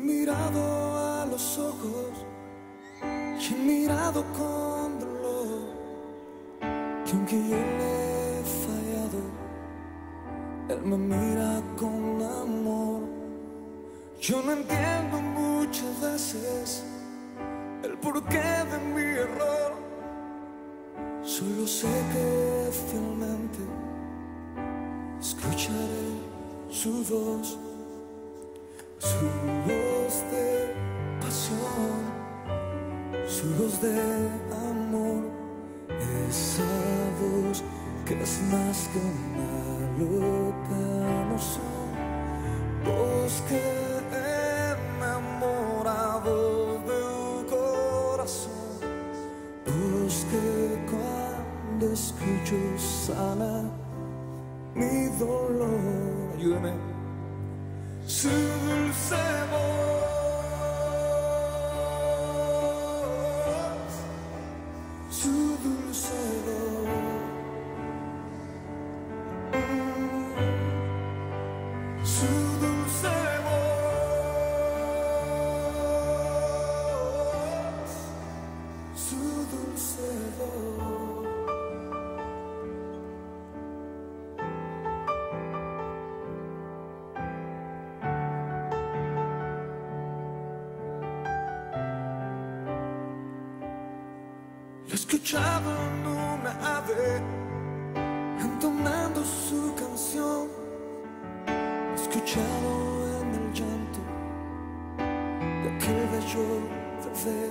mirado a los ojos y he mirado con dolor que aunque yo le he fallado, él me mira con amor. Yo no entiendo muchas veces el porqué de mi error, solo sé que fielmente escucharé su voz, su su voz de amor, esa voz que es más que una loca voz que enamorado de un corazón, que cuando escucho sana mi dolor. Ayúdame. Dulce voz. Lo he escuchado en una ave entonando su canción. Lo he escuchado en el llanto de aquel bello bebé.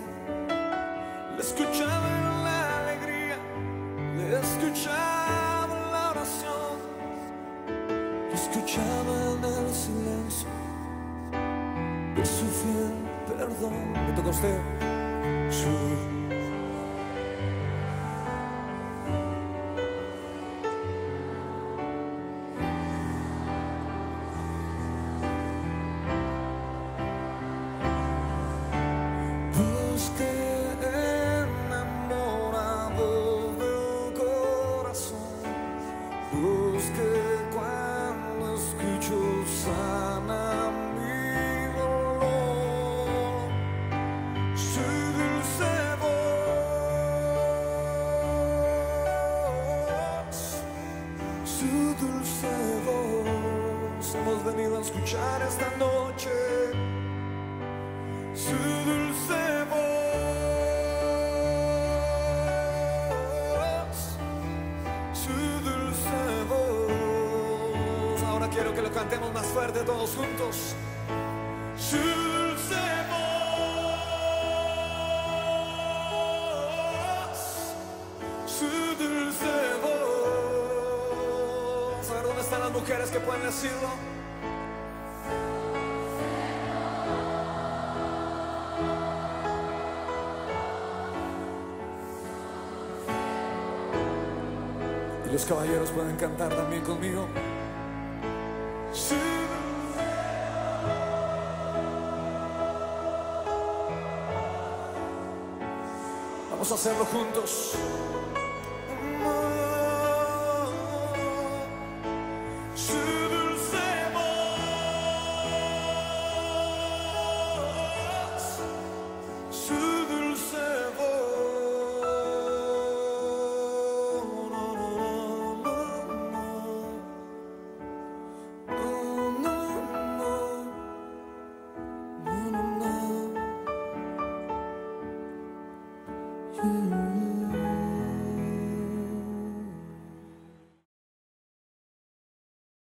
Lo he escuchado en la alegría, lo he escuchado en la oración. Lo he escuchado en el silencio de su fiel perdón. ¿Me usted? Su dulce voz. Hemos venido a escuchar esta noche su dulce voz, su dulce voz. Ahora quiero que lo cantemos más fuerte todos juntos. Su están las mujeres que pueden decirlo. Y los caballeros pueden cantar también conmigo. Vamos a hacerlo juntos. No.